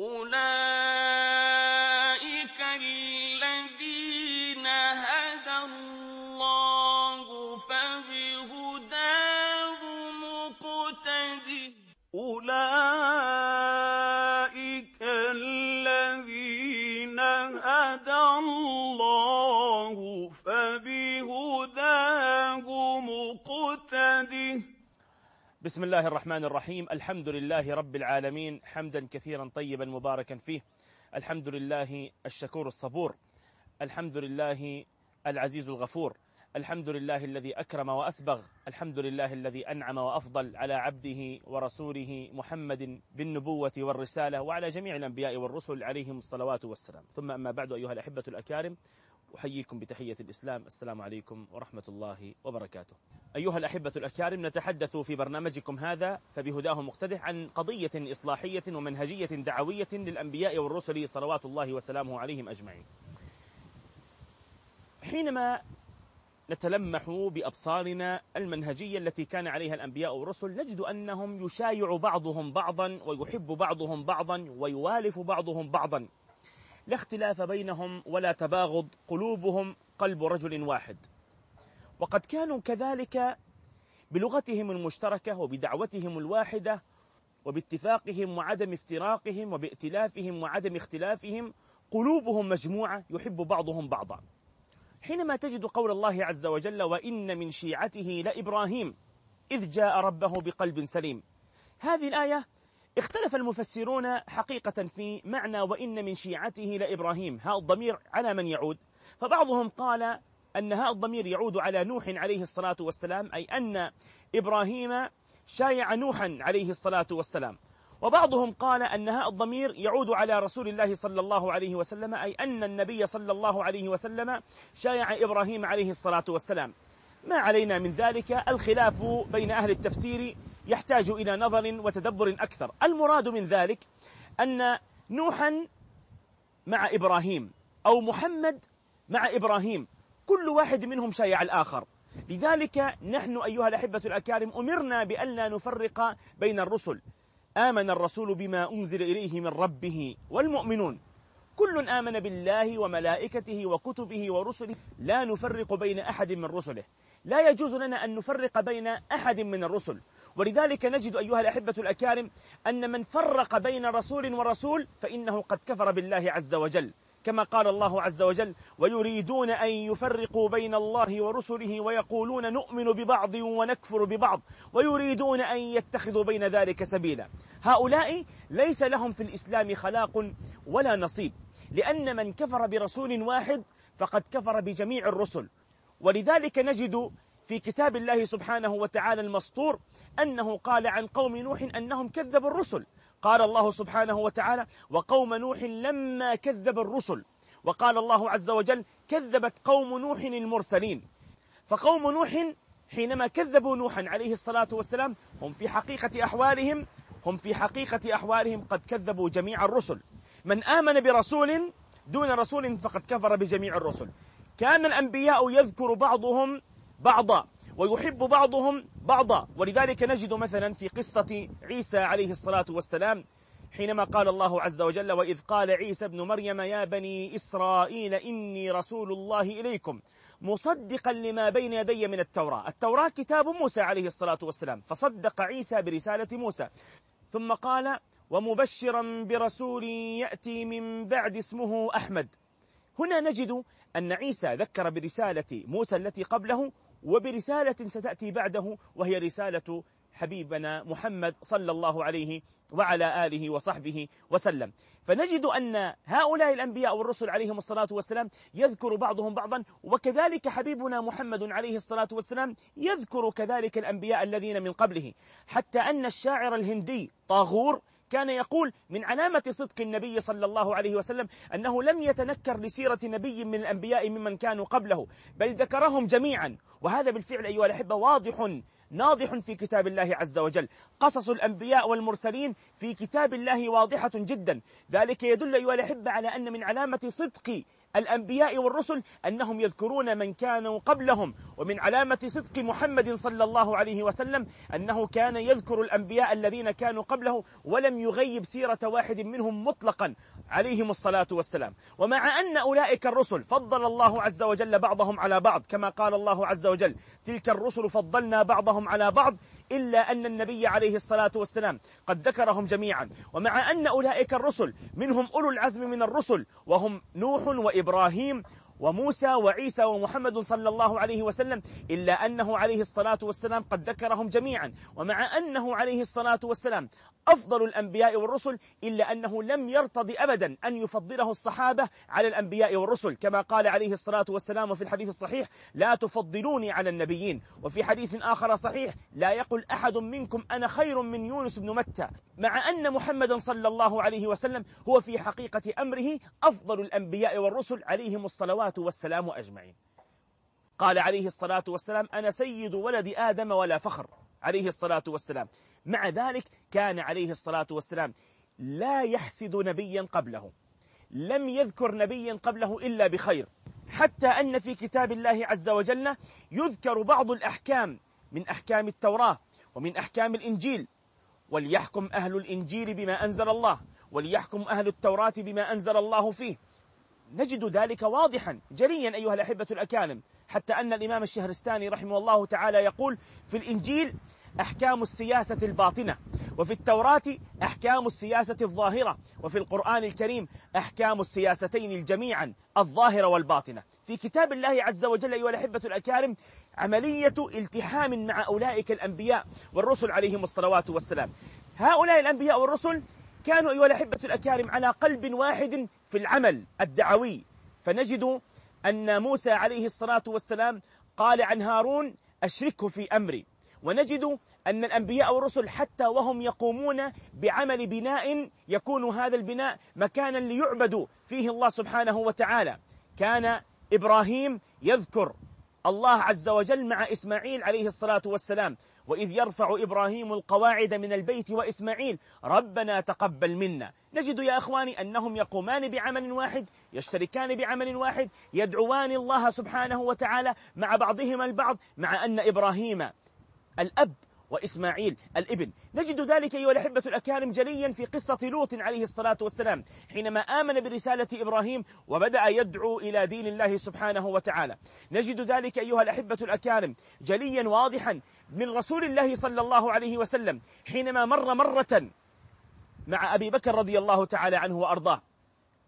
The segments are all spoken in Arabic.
أُولَٰئِكَ بسم الله الرحمن الرحيم الحمد لله رب العالمين حمدا كثيرا طيبا مباركا فيه الحمد لله الشكور الصبور الحمد لله العزيز الغفور الحمد لله الذي أكرم وأسبغ الحمد لله الذي أنعم وأفضل على عبده ورسوله محمد بالنبوة والرسالة وعلى جميع الأنبياء والرسل عليهم الصلوات والسلام ثم أما بعد أيها الأحبة الأكارم أحييكم بتحية الإسلام. السلام عليكم ورحمة الله وبركاته. أيها الأحبة الأكارم نتحدث في برنامجكم هذا فبهداه مقتده عن قضية إصلاحية ومنهجية دعوية للأنبياء والرسل صلوات الله وسلامه عليهم أجمعين. حينما نتلمح بأبصارنا المنهجية التي كان عليها الأنبياء والرسل نجد أنهم يشايع بعضهم بعضا ويحب بعضهم بعضا ويوالف بعضهم بعضا. لا اختلاف بينهم ولا تباغض قلوبهم قلب رجل واحد. وقد كانوا كذلك بلغتهم المشتركة وبدعوتهم الواحدة وباتفاقهم وعدم افتراقهم وبائتلافهم وعدم اختلافهم قلوبهم مجموعة يحب بعضهم بعضا. حينما تجد قول الله عز وجل وإن من شيعته لإبراهيم إذ جاء ربه بقلب سليم هذه الآية اختلف المفسرون حقيقة في معنى وإن من شيعته لإبراهيم هذا الضمير على من يعود. فبعضهم قال أن هذا الضمير يعود على نوح عليه الصلاة والسلام أي أن إبراهيم شايع نوحا عليه الصلاة والسلام. وبعضهم قال أن هذا الضمير يعود على رسول الله صلى الله عليه وسلم أي أن النبي صلى الله عليه وسلم شايع إبراهيم عليه الصلاة والسلام. ما علينا من ذلك؟ الخلاف بين أهل التفسير يحتاج إلى نظر وتدبر أكثر. المراد من ذلك أن نوحا مع إبراهيم أو محمد مع إبراهيم كل واحد منهم شايع الآخر. لذلك نحن أيها الأحبة الأكارم أمرنا بأن لا نفرق بين الرسل. آمن الرسول بما أنزل إليه من ربه والمؤمنون. كل آمن بالله وملائكته وكتبه ورسله. لا نفرق بين أحد من رسله. لا يجوز لنا أن نفرق بين أحد من الرسل. ولذلك نجد أيها الأحبة الأكارم أن من فرق بين رسول ورسول فإنه قد كفر بالله عز وجل. كما قال الله عز وجل ويريدون أن يفرقوا بين الله ورسله ويقولون نؤمن ببعض ونكفر ببعض. ويريدون أن يتخذوا بين ذلك سبيلا. هؤلاء ليس لهم في الإسلام خلاق ولا نصيب. لأن من كفر برسول واحد فقد كفر بجميع الرسل. ولذلك نجد في كتاب الله سبحانه وتعالى المسطور أنه قال عن قوم نوح أنهم كذبوا الرسل. قال الله سبحانه وتعالى وقوم نوح لما كذب الرسل. وقال الله عز وجل كذبت قوم نوح المرسلين. فقوم نوح حينما كذبوا نوحا عليه الصلاة والسلام هم في حقيقة أحوالهم هم في حقيقة أحوالهم قد كذبوا جميع الرسل. من آمن برسول دون رسول فقد كفر بجميع الرسل. كان الأنبياء يذكر بعضهم بعضا ويحب بعضهم بعضا. ولذلك نجد مثلا في قصة عيسى عليه الصلاة والسلام حينما قال الله عز وجل وإذ قال عيسى ابن مريم يا بني إسرائيل إني رسول الله إليكم مصدقا لما بين يدي من التوراة. التوراة كتاب موسى عليه الصلاة والسلام فصدق عيسى برسالة موسى. ثم قال ومبشرا برسول يأتي من بعد اسمه أحمد. هنا نجد أن عيسى ذكر برسالة موسى التي قبله وبرسالة ستأتي بعده وهي رسالة حبيبنا محمد صلى الله عليه وعلى آله وصحبه وسلم. فنجد أن هؤلاء الأنبياء والرسل عليهم الصلاة والسلام يذكر بعضهم بعضا وكذلك حبيبنا محمد عليه الصلاة والسلام يذكر كذلك الأنبياء الذين من قبله. حتى أن الشاعر الهندي طاغور كان يقول من علامة صدق النبي صلى الله عليه وسلم أنه لم يتنكر لسيرة نبي من الأنبياء ممن كانوا قبله بل ذكرهم جميعا. وهذا بالفعل أيها الأحبة واضح ناضح في كتاب الله عز وجل. قصص الأنبياء والمرسلين في كتاب الله واضحة جدا. ذلك يدل أيها الأحبة على أن من علامة صدق الأنبياء والرسل أنهم يذكرون من كانوا قبلهم. ومن علامة صدق محمد صلى الله عليه وسلم أنه كان يذكر الأنبياء الذين كانوا قبله ولم يغيب سيرة واحد منهم مطلقا. عليهم الصلاة والسلام. ومع أن أولئك الرسل فضل الله عز وجل بعضهم على بعض كما قال الله عز وجل تلك الرسل فضلنا بعضهم على بعض إلا أن النبي عليه الصلاة والسلام قد ذكرهم جميعا. ومع أن أولئك الرسل منهم أولو العزم من الرسل وهم نوح وإبراهيم وموسى وعيسى ومحمد صلى الله عليه وسلم إلا أنه عليه الصلاة والسلام قد ذكرهم جميعا. ومع أنه عليه الصلاة والسلام أفضل الأنبياء والرسل إلا أنه لم يرتضي أبدا أن يفضله الصحابة على الأنبياء والرسل. كما قال عليه الصلاة والسلام في الحديث الصحيح لا تفضلوني على النبيين. وفي حديث آخر صحيح لا يقل أحد منكم أنا خير من يونس بن متى. مع أن محمدا صلى الله عليه وسلم هو في حقيقة أمره أفضل الأنبياء والرسل عليهم الصلوات والسلام أجمعين. قال عليه الصلاة والسلام أنا سيد ولد آدم ولا فخر. عليه الصلاة والسلام. مع ذلك كان عليه الصلاة والسلام لا يحسد نبيا قبله. لم يذكر نبيا قبله إلا بخير. حتى أن في كتاب الله عز وجل يذكر بعض الأحكام من أحكام التوراة ومن أحكام الإنجيل. وليحكم أهل الإنجيل بما أنزل الله وليحكم أهل التوراة بما أنزل الله فيه. نجد ذلك واضحا جليا أيها الأحبة الأكارم. حتى أن الإمام الشهرستاني رحمه الله تعالى يقول في الإنجيل أحكام السياسة الباطنة وفي التوراة أحكام السياسة الظاهرة وفي القرآن الكريم أحكام السياستين جميعا الظاهرة والباطنة. في كتاب الله عز وجل أيها الأحبة الأكارم عملية التحام مع أولئك الأنبياء والرسل عليهم الصلوات والسلام. هؤلاء الأنبياء والرسل كانوا أيها الأحبة الأكارم على قلب واحد في العمل الدعوي. فنجد أن موسى عليه الصلاة والسلام قال عن هارون أشركه في أمري. ونجد أن الأنبياء والرسل حتى وهم يقومون بعمل بناء يكون هذا البناء مكانا ليعبدوا فيه الله سبحانه وتعالى. كان إبراهيم يذكر الله عز وجل مع إسماعيل عليه الصلاة والسلام. وإذ يرفع إبراهيم القواعد من البيت وإسماعيل ربنا تقبل منا. نجد يا أخواني أنهم يقومان بعمل واحد يشتركان بعمل واحد يدعوان الله سبحانه وتعالى مع بعضهما البعض مع أن إبراهيم الأب وإسماعيل الإبن. نجد ذلك أيها الأحبة الأكارم جليا في قصة لوط عليه الصلاة والسلام حينما آمن برسالة إبراهيم وبدأ يدعو إلى دين الله سبحانه وتعالى. نجد ذلك أيها الأحبة الأكارم جليا واضحا من رسول الله صلى الله عليه وسلم حينما مر مرة مع أبي بكر رضي الله تعالى عنه وأرضاه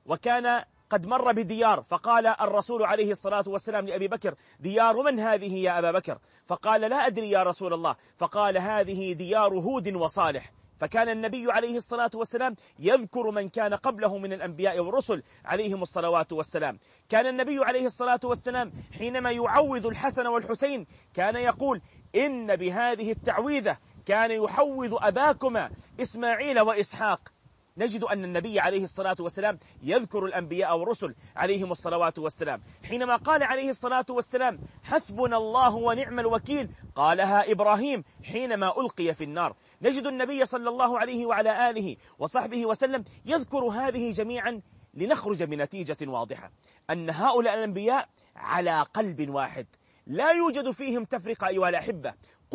وكان قد مر بديار. فقال الرسول عليه الصلاة والسلام لأبي بكر ديار من هذه يا أبا بكر؟ فقال لا أدري يا رسول الله. فقال هذه ديار هود وصالح. فكان النبي عليه الصلاة والسلام يذكر من كان قبله من الأنبياء والرسل عليهم الصلوات والسلام. كان النبي عليه الصلاة والسلام حينما يعوذ الحسن والحسين كان يقول إن بهذه التعويذة كان يحوذ أباكما إسماعيل وإسحاق. نجد أن النبي عليه الصلاة والسلام يذكر الأنبياء والرسل عليهم الصلوات والسلام. حينما قال عليه الصلاة والسلام حسبنا الله ونعم الوكيل قالها إبراهيم حينما ألقي في النار. نجد النبي صلى الله عليه وعلى آله وصحبه وسلم يذكر هذه جميعا لنخرج بنتيجة واضحة. أن هؤلاء الأنبياء على قلب واحد. لا يوجد فيهم تفرقة أيها الأحبة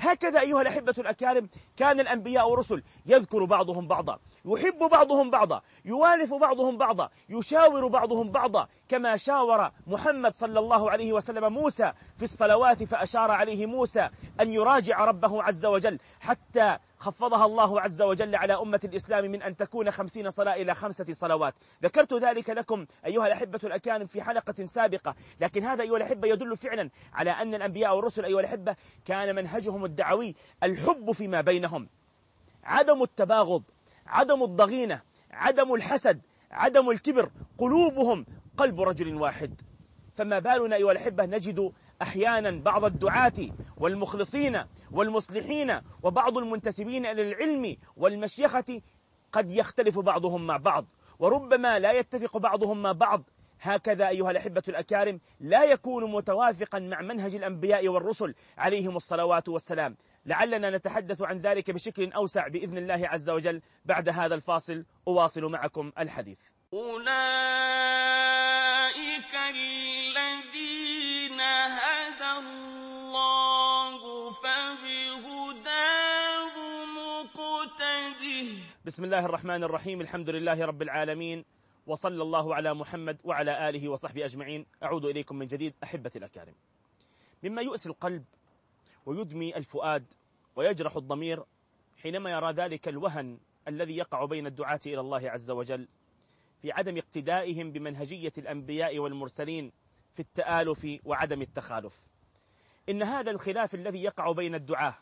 هكذا أيها الأحبة الأكارم كان الأنبياء والرسل يذكر بعضهم بعضا يحب بعضهم بعضا يوالف بعضهم بعضا يشاور بعضهم بعضا كما شاور محمد صلى الله عليه وسلم موسى في الصلوات فأشار عليه موسى أن يراجع ربه عز وجل حتى خفضها الله عز وجل على أمة الإسلام من أن تكون خمسين صلاة إلى خمسة صلوات. ذكرت ذلك لكم أيها الأحبة الأكارم في حلقة سابقة. لكن هذا أيها الأحبة يدل فعلا على أن الأنبياء والرسل أيها الأحبة كان منهجهم الدعوي الحب فيما بينهم. عدم التباغض عدم الضغينة عدم الحسد عدم الكبر قلوبهم قلب رجل واحد. فما بالنا أيها الأحبة نجد أحيانا بعض الدعاة والمخلصين والمصلحين وبعض المنتسبين إلى العلم والمشيخة قد يختلف بعضهم مع بعض وربما لا يتفق بعضهم مع بعض. هكذا أيها الأحبة الأكارم لا يكون متوافقا مع منهج الأنبياء والرسل عليهم الصلوات والسلام. لعلنا نتحدث عن ذلك بشكل أوسع بإذن الله عز وجل. بعد هذا الفاصل أواصل معكم الحديث. أولئك بسم الله الرحمن الرحيم الحمد لله رب العالمين وصلى الله على محمد وعلى آله وصحبه أجمعين أعود إليكم من جديد أحبتي الأكارم مما يؤسي القلب ويدمي الفؤاد ويجرح الضمير حينما يرى ذلك الوهن الذي يقع بين الدعاة إلى الله عز وجل في عدم اقتدائهم بمنهجية الأنبياء والمرسلين في التآلف وعدم التخالف إن هذا الخلاف الذي يقع بين الدعاة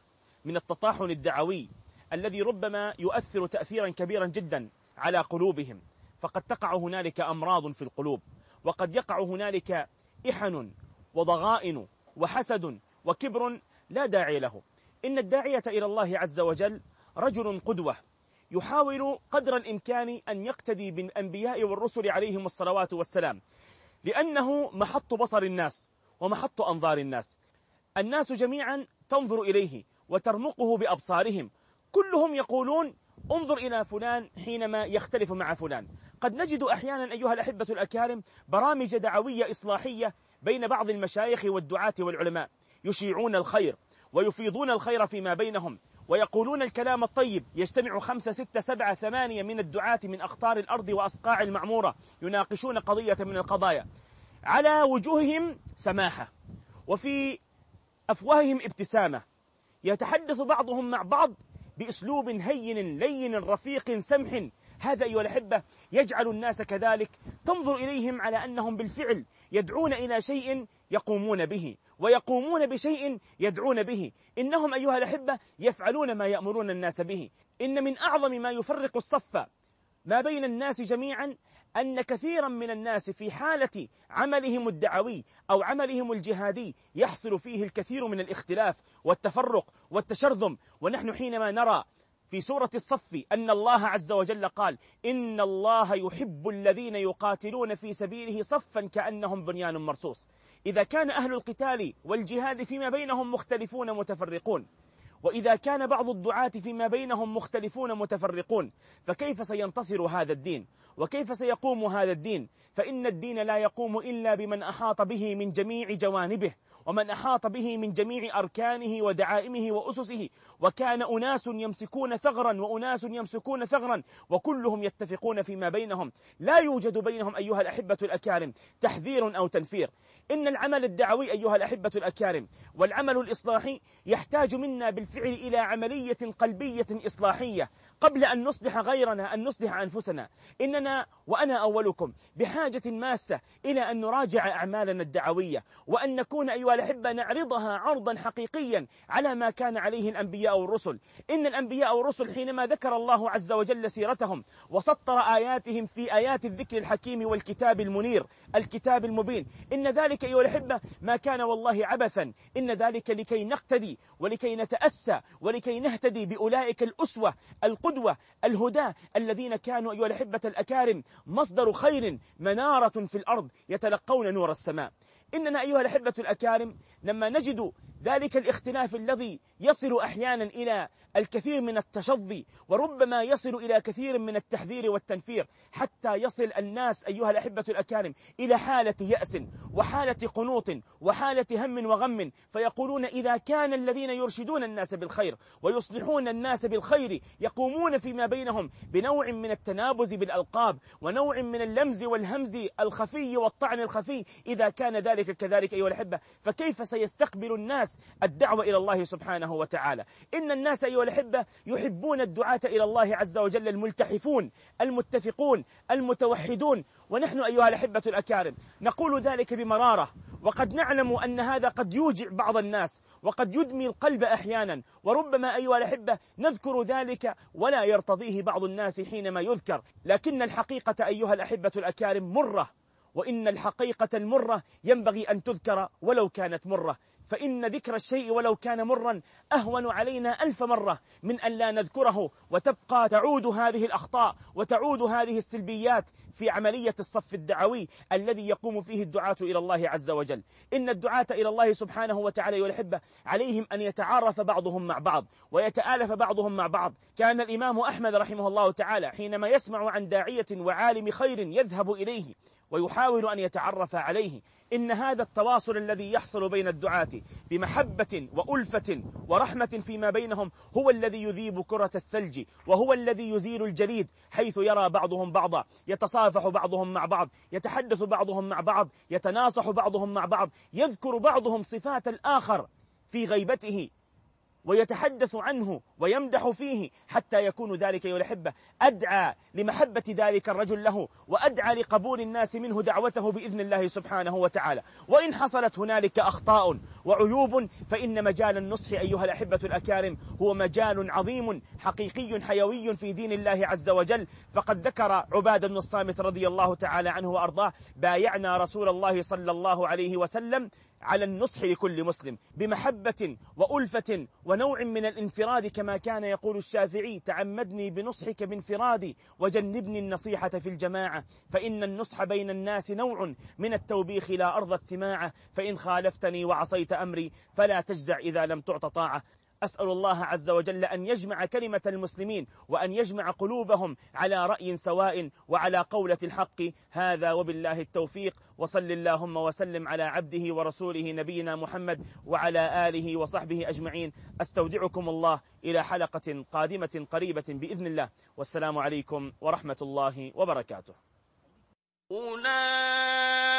من التطاحن الدعوي الذي ربما يؤثر تأثيرا كبيرا جدا على قلوبهم. فقد تقع هنالك أمراض في القلوب وقد يقع هنالك إحن وضغائن وحسد وكبر لا داعي له. إن الداعية إلى الله عز وجل رجل قدوة يحاول قدر الإمكان أن يقتدي بالأنبياء والرسل عليهم الصلوات والسلام لأنه محط بصر الناس ومحط أنظار الناس. الناس جميعا تنظر إليه وترمقه بأبصارهم كلهم يقولون انظر إلى فلان حينما يختلف مع فلان. قد نجد أحيانا أيها الأحبة الأكارم برامج دعوية إصلاحية بين بعض المشايخ والدعاة والعلماء. يشيعون الخير ويفيضون الخير فيما بينهم ويقولون الكلام الطيب. يجتمع خمسة ستة سبعة ثمانية من الدعاة من أخطار الأرض وأصقاع المعمورة يناقشون قضية من القضايا. على وجوههم سماحة وفي أفواههم ابتسامة. يتحدث بعضهم مع بعض بأسلوب هين لين رفيق سمح. هذا أيها الأحبة يجعل الناس كذلك تنظر إليهم على أنهم بالفعل يدعون إلى شيء يقومون به ويقومون بشيء يدعون به. إنهم أيها الأحبة يفعلون ما يأمرون الناس به. إن من أعظم ما يفرق الصف ما بين الناس جميعا أن كثيرا من الناس في حالة عملهم الدعوي أو عملهم الجهادي يحصل فيه الكثير من الاختلاف والتفرق والتشرذم. ونحن حينما نرى في سورة الصف أن الله عز وجل قال إن الله يحب الذين يقاتلون في سبيله صفا كأنهم بنيان مرصوص. إذا كان أهل القتال والجهاد فيما بينهم مختلفون متفرقون. وإذا كان بعض الدعاة فيما بينهم مختلفون متفرقون فكيف سينتصر هذا الدين؟ وكيف سيقوم هذا الدين؟ فإن الدين لا يقوم إلا بمن أحاط به من جميع جوانبه. ومن أحاط به من جميع أركانه ودعائمه وأسسه وكان أناس يمسكون ثغرا وأناس يمسكون ثغرا وكلهم يتفقون فيما بينهم. لا يوجد بينهم أيها الأحبة الأكارم تحذير أو تنفير. إن العمل الدعوي أيها الأحبة الأكارم والعمل الإصلاحي يحتاج منا بالفعل إلى عملية قلبية إصلاحية. قبل أن نصلح غيرنا أن نصلح أنفسنا إننا وأنا أولكم بحاجة ماسة إلى أن نراجع أعمالنا الدعوية وأن نكون أيها الأحبة نعرضها عرضا حقيقيا على ما كان عليه الأنبياء والرسل. إن الأنبياء والرسل حينما ذكر الله عز وجل سيرتهم وسطر آياتهم في آيات الذكر الحكيم والكتاب المنير الكتاب المبين إن ذلك أيها الأحبة ما كان والله عبثا. إن ذلك لكي نقتدي ولكي نتأسى ولكي نهتدي بأولئك الأسوة القدوة الهدى الذين كانوا أيها الأحبة الأكارم مصدر خير منارة في الأرض يتلقون نور السماء. إننا أيها الأحبة الأكارم لما نجد ذلك الاختلاف الذي يصل أحيانا إلى الكثير من التشظي وربما يصل إلى كثير من التحذير والتنفير حتى يصل الناس أيها الأحبة الأكارم إلى حالة يأس وحالة قنوط وحالة هم وغم فيقولون إذا كان الذين يرشدون الناس بالخير ويصلحون الناس بالخير يقومون فيما بينهم بنوع من التنابز بالألقاب ونوع من اللمز والهمز الخفي والطعن الخفي إذا كان ذلك كذلك أيها الأحبة فكيف سيستقبل الناس الدعوة إلى الله سبحانه وتعالى. إن الناس أيها الأحبة يحبون الدعاة إلى الله عز وجل الملتحفون المتفقون المتوحدون. ونحن أيها الأحبة الأكارم نقول ذلك بمرارة. وقد نعلم أن هذا قد يوجع بعض الناس وقد يدمي القلب أحيانا. وربما أيها الأحبة نذكر ذلك ولا يرتضيه بعض الناس حينما يذكر. لكن الحقيقة أيها الأحبة الأكارم مرة. وإن الحقيقة المرة ينبغي أن تذكر ولو كانت مرة. فإن ذكر الشيء ولو كان مرا أهون علينا ألف مرة من أن لا نذكره وتبقى تعود هذه الأخطاء وتعود هذه السلبيات في عملية الصف الدعوي الذي يقوم فيه الدعاة إلى الله عز وجل. إن الدعاة إلى الله سبحانه وتعالى والحبة عليهم أن يتعارف بعضهم مع بعض ويتآلف بعضهم مع بعض. كان الإمام أحمد رحمه الله تعالى حينما يسمع عن داعية وعالم خير يذهب إليه ويحاول أن يتعرف عليه. إن هذا التواصل الذي يحصل بين الدعاة بمحبة وألفة ورحمة فيما بينهم هو الذي يذيب كرة الثلج وهو الذي يزيل الجليد حيث يرى بعضهم بعضا يتصافح بعضهم مع بعض يتحدث بعضهم مع بعض يتناصح بعضهم مع بعض يذكر بعضهم صفات الآخر في غيبته. ويتحدث عنه ويمدح فيه حتى يكون ذلك يلحبه أدعى لمحبة ذلك الرجل له وأدعى لقبول الناس منه دعوته بإذن الله سبحانه وتعالى. وإن حصلت هنالك أخطاء وعيوب فإن مجال النصح أيها الأحبة الأكارم هو مجال عظيم حقيقي حيوي في دين الله عز وجل. فقد ذكر عباد بن الصامت رضي الله تعالى عنه وأرضاه بايعنا رسول الله صلى الله عليه وسلم على النصح لكل مسلم بمحبة وألفة ونوع من الانفراد كما كان يقول الشافعي تعمدني بنصحك بانفرادي وجنبني النصيحة في الجماعة فإن النصح بين الناس نوع من التوبيخ لا أرضى استماعه فإن خالفتني وعصيت أمري فلا تجزع إذا لم تعط طاعة. أسأل الله عز وجل أن يجمع كلمة المسلمين وأن يجمع قلوبهم على رأي سواء وعلى قولة الحق. هذا وبالله التوفيق. وصل اللهم وسلم على عبده ورسوله نبينا محمد وعلى آله وصحبه أجمعين. أستودعكم الله إلى حلقة قادمة قريبة بإذن الله. والسلام عليكم ورحمة الله وبركاته. أولئك